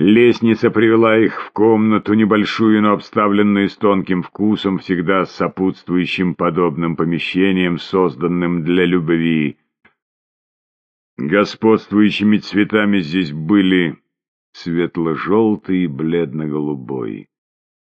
Лестница привела их в комнату, небольшую, но обставленную с тонким вкусом, всегда сопутствующим подобным помещением, созданным для любви. Господствующими цветами здесь были светло-желтый и бледно-голубой.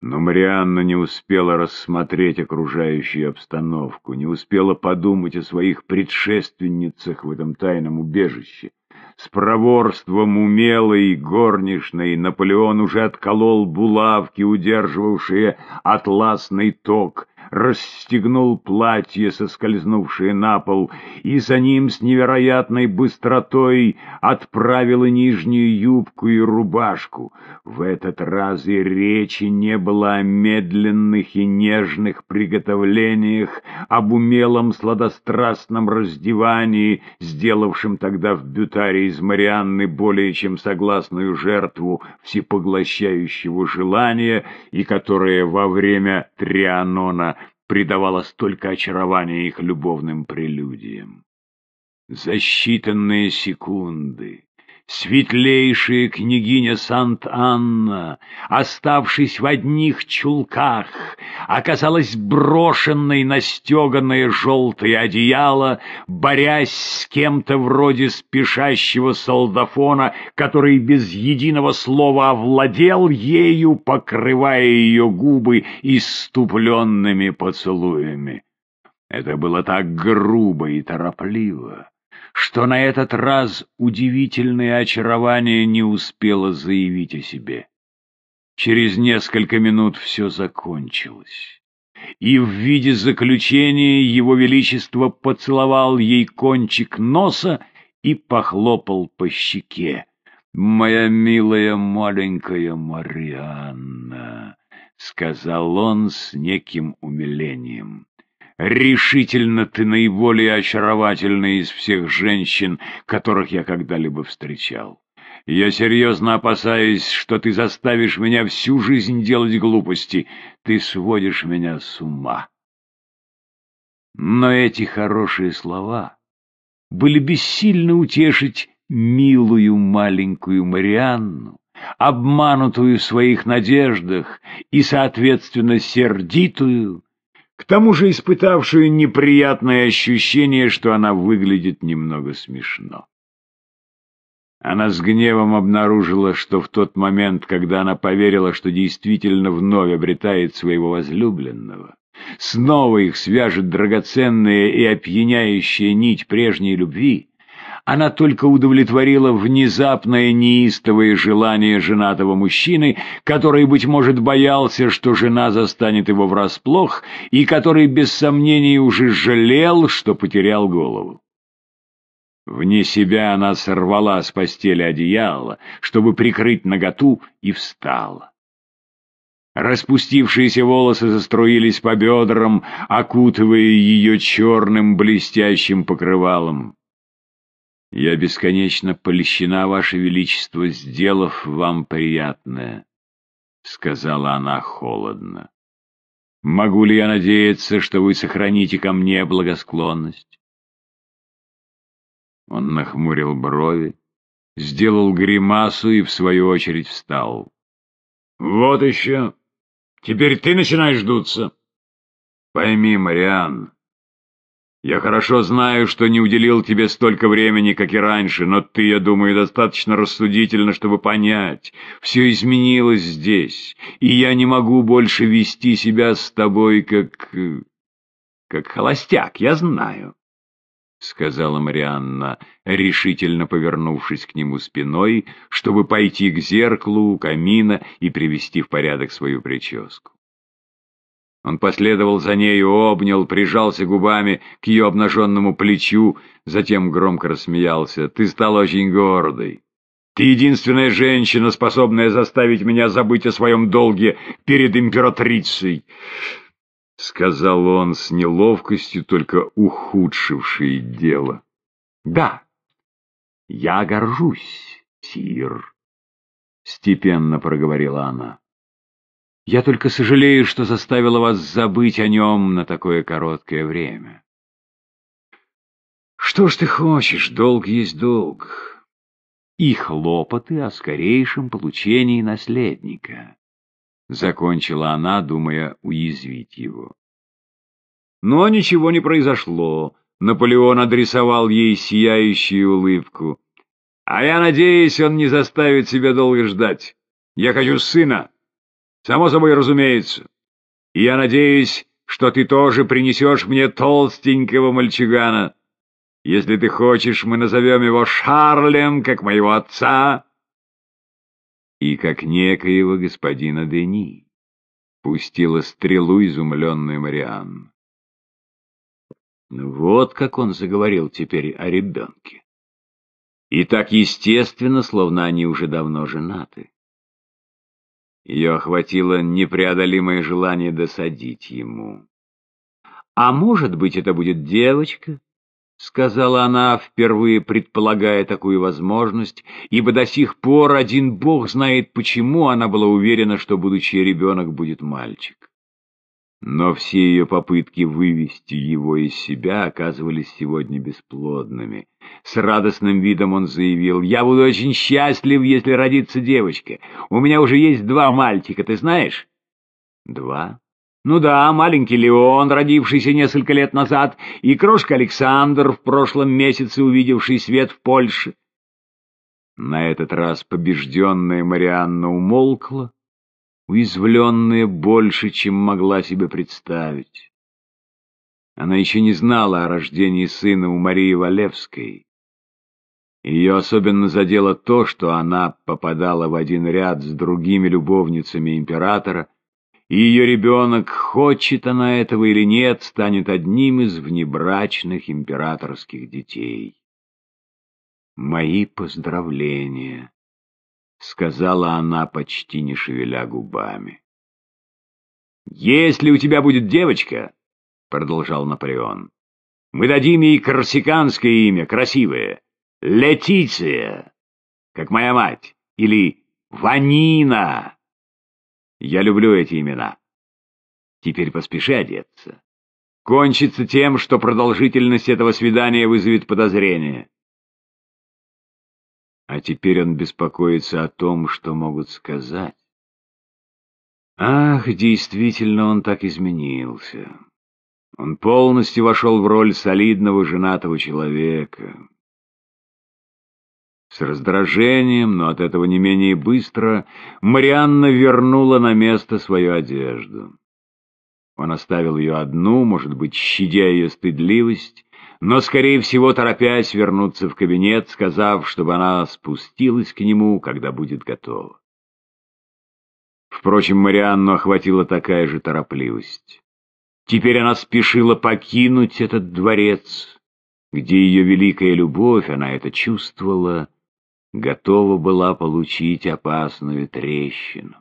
Но Марианна не успела рассмотреть окружающую обстановку, не успела подумать о своих предшественницах в этом тайном убежище. С проворством умелой горничной Наполеон уже отколол булавки, удерживавшие атласный ток, расстегнул платье, соскользнувшее на пол, и за ним с невероятной быстротой отправил нижнюю юбку и рубашку. В этот раз и речи не было о медленных и нежных приготовлениях, об умелом сладострастном раздевании, сделавшем тогда в бютаре из Марианны более чем согласную жертву всепоглощающего желания, и которое во время Трианона придавало столько очарования их любовным прелюдиям. За считанные секунды светлейшая княгиня Сант-Анна, оставшись в одних чулках, оказалась брошенной на стеганое желтое одеяло, борясь с кем-то вроде спешащего солдафона, который без единого слова овладел ею, покрывая ее губы иступленными поцелуями. Это было так грубо и торопливо что на этот раз удивительное очарование не успело заявить о себе. Через несколько минут все закончилось. И в виде заключения его величество поцеловал ей кончик носа и похлопал по щеке. «Моя милая маленькая Марианна», — сказал он с неким умилением. Решительно ты наиболее очаровательная из всех женщин, которых я когда-либо встречал. Я серьезно опасаюсь, что ты заставишь меня всю жизнь делать глупости. Ты сводишь меня с ума. Но эти хорошие слова были бессильны утешить милую маленькую Марианну, обманутую в своих надеждах и, соответственно, сердитую, к тому же испытавшую неприятное ощущение, что она выглядит немного смешно. Она с гневом обнаружила, что в тот момент, когда она поверила, что действительно вновь обретает своего возлюбленного, снова их свяжет драгоценная и опьяняющая нить прежней любви, она только удовлетворила внезапное неистовое желание женатого мужчины, который, быть может, боялся, что жена застанет его врасплох, и который, без сомнений, уже жалел, что потерял голову. Вне себя она сорвала с постели одеяло, чтобы прикрыть наготу, и встала. Распустившиеся волосы заструились по бедрам, окутывая ее черным блестящим покрывалом. Я бесконечно польщена, Ваше Величество, сделав вам приятное, — сказала она холодно. Могу ли я надеяться, что вы сохраните ко мне благосклонность? Он нахмурил брови, сделал гримасу и, в свою очередь, встал. — Вот еще! Теперь ты начинаешь дуться. Пойми, Мариан, я хорошо знаю, что не уделил тебе столько времени, как и раньше, но ты, я думаю, достаточно рассудительно, чтобы понять. Все изменилось здесь, и я не могу больше вести себя с тобой как... как холостяк, я знаю. — сказала Марианна, решительно повернувшись к нему спиной, чтобы пойти к зеркалу у камина и привести в порядок свою прическу. Он последовал за нею, обнял, прижался губами к ее обнаженному плечу, затем громко рассмеялся. «Ты стала очень гордой. Ты единственная женщина, способная заставить меня забыть о своем долге перед императрицей!» Сказал он с неловкостью, только ухудшившей дело. «Да, я горжусь, Сир», — степенно проговорила она. Я только сожалею, что заставила вас забыть о нем на такое короткое время. Что ж ты хочешь, долг есть долг. и хлопоты о скорейшем получении наследника. Закончила она, думая уязвить его. Но ничего не произошло. Наполеон адресовал ей сияющую улыбку. «А я надеюсь, он не заставит себя долго ждать. Я хочу сына. Само собой разумеется. И я надеюсь, что ты тоже принесешь мне толстенького мальчугана. Если ты хочешь, мы назовем его Шарлем, как моего отца, и как некоего господина Дени. Пустила стрелу изумленная Марианна. Вот как он заговорил теперь о ребенке. И так естественно, словно они уже давно женаты. Ее охватило непреодолимое желание досадить ему. «А может быть, это будет девочка?» — сказала она, впервые предполагая такую возможность, ибо до сих пор один бог знает, почему она была уверена, что будущий ребенок будет мальчик. Но все ее попытки вывести его из себя оказывались сегодня бесплодными. С радостным видом он заявил, «Я буду очень счастлив, если родится девочка. У меня уже есть два мальчика, ты знаешь?» «Два?» «Ну да, маленький Леон, родившийся несколько лет назад, и крошка Александр, в прошлом месяце увидевший свет в Польше». На этот раз побежденная Марианна умолкла, уязвленная больше, чем могла себе представить. Она еще не знала о рождении сына у Марии Валевской. Ее особенно задело то, что она попадала в один ряд с другими любовницами императора, и ее ребенок, хочет она этого или нет, станет одним из внебрачных императорских детей. Мои поздравления. — сказала она, почти не шевеля губами. «Если у тебя будет девочка, — продолжал Наполеон, — мы дадим ей корсиканское имя, красивое, Летиция, как моя мать, или Ванина. Я люблю эти имена. Теперь поспеши одеться. Кончится тем, что продолжительность этого свидания вызовет подозрение. А теперь он беспокоится о том, что могут сказать. Ах, действительно, он так изменился. Он полностью вошел в роль солидного женатого человека. С раздражением, но от этого не менее быстро, Марианна вернула на место свою одежду. Он оставил ее одну, может быть, щадя ее стыдливость, но, скорее всего, торопясь вернуться в кабинет, сказав, чтобы она спустилась к нему, когда будет готова. Впрочем, Марианну охватила такая же торопливость. Теперь она спешила покинуть этот дворец, где ее великая любовь, она это чувствовала, готова была получить опасную трещину.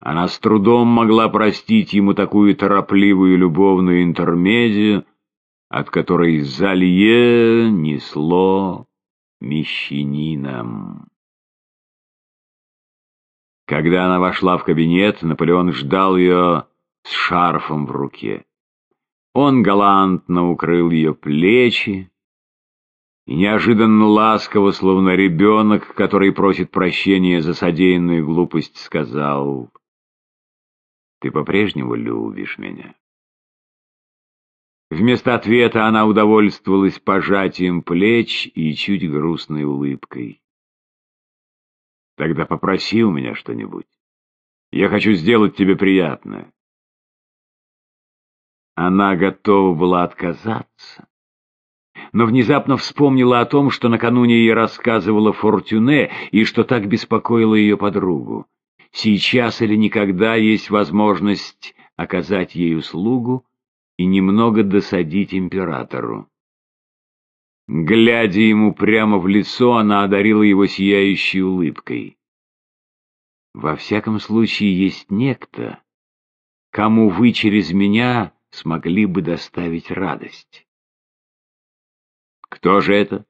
Она с трудом могла простить ему такую торопливую любовную интермедию, от которой залье несло мещанином. Когда она вошла в кабинет, Наполеон ждал ее с шарфом в руке. Он галантно укрыл ее плечи и неожиданно ласково, словно ребенок, который просит прощения за содеянную глупость, сказал, «Ты по-прежнему любишь меня?» Вместо ответа она удовольствовалась пожатием плеч и чуть грустной улыбкой. «Тогда попроси у меня что-нибудь. Я хочу сделать тебе приятное». Она готова была отказаться, но внезапно вспомнила о том, что накануне ей рассказывала Фортюне и что так беспокоило ее подругу. Сейчас или никогда есть возможность оказать ей услугу, и немного досадить императору. Глядя ему прямо в лицо, она одарила его сияющей улыбкой. «Во всяком случае, есть некто, кому вы через меня смогли бы доставить радость». «Кто же это?»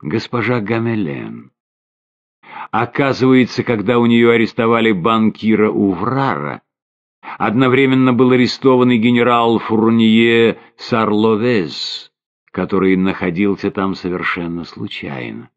«Госпожа Гамелен». Оказывается, когда у нее арестовали банкира Уврара, Одновременно был арестован и генерал Фурнье Сарловез, который находился там совершенно случайно.